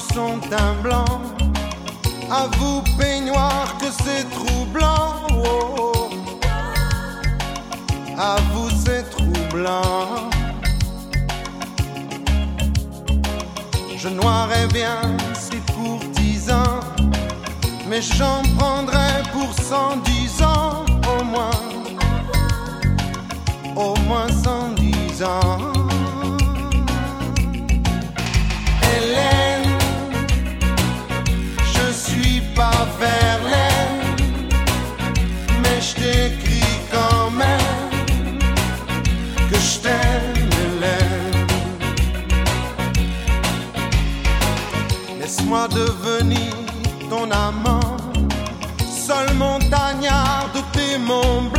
son teint blanc. À vous, peignoir, que c'est troublant. Oh, À vous, c'est troublant. Je noirais bien ces courtisans, mais j'en prendrais pour cent dix ans au moins. Au moins cent dix ans. Laisse-moi devenir ton amant, seul montagnard de tes monts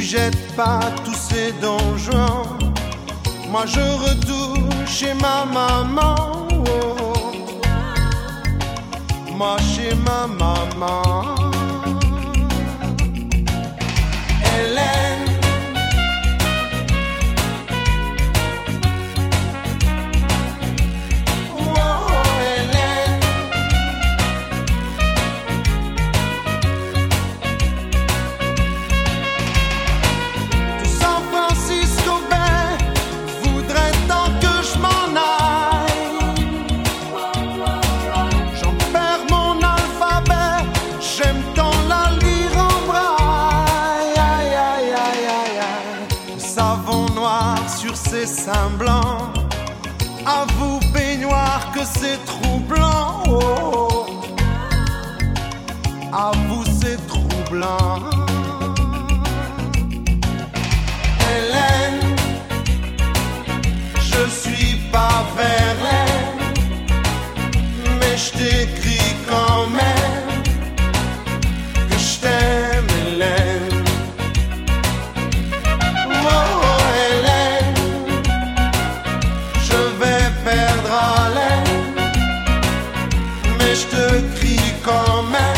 tu jettes pas tous ces donjons, moi je retourne chez ma maman. oh. Moi chez ma maman. Sur ses seins blancs. À vous, peignoir, que c'est troublant. Oh, oh. À vous, c'est troublant. je te crie quand même.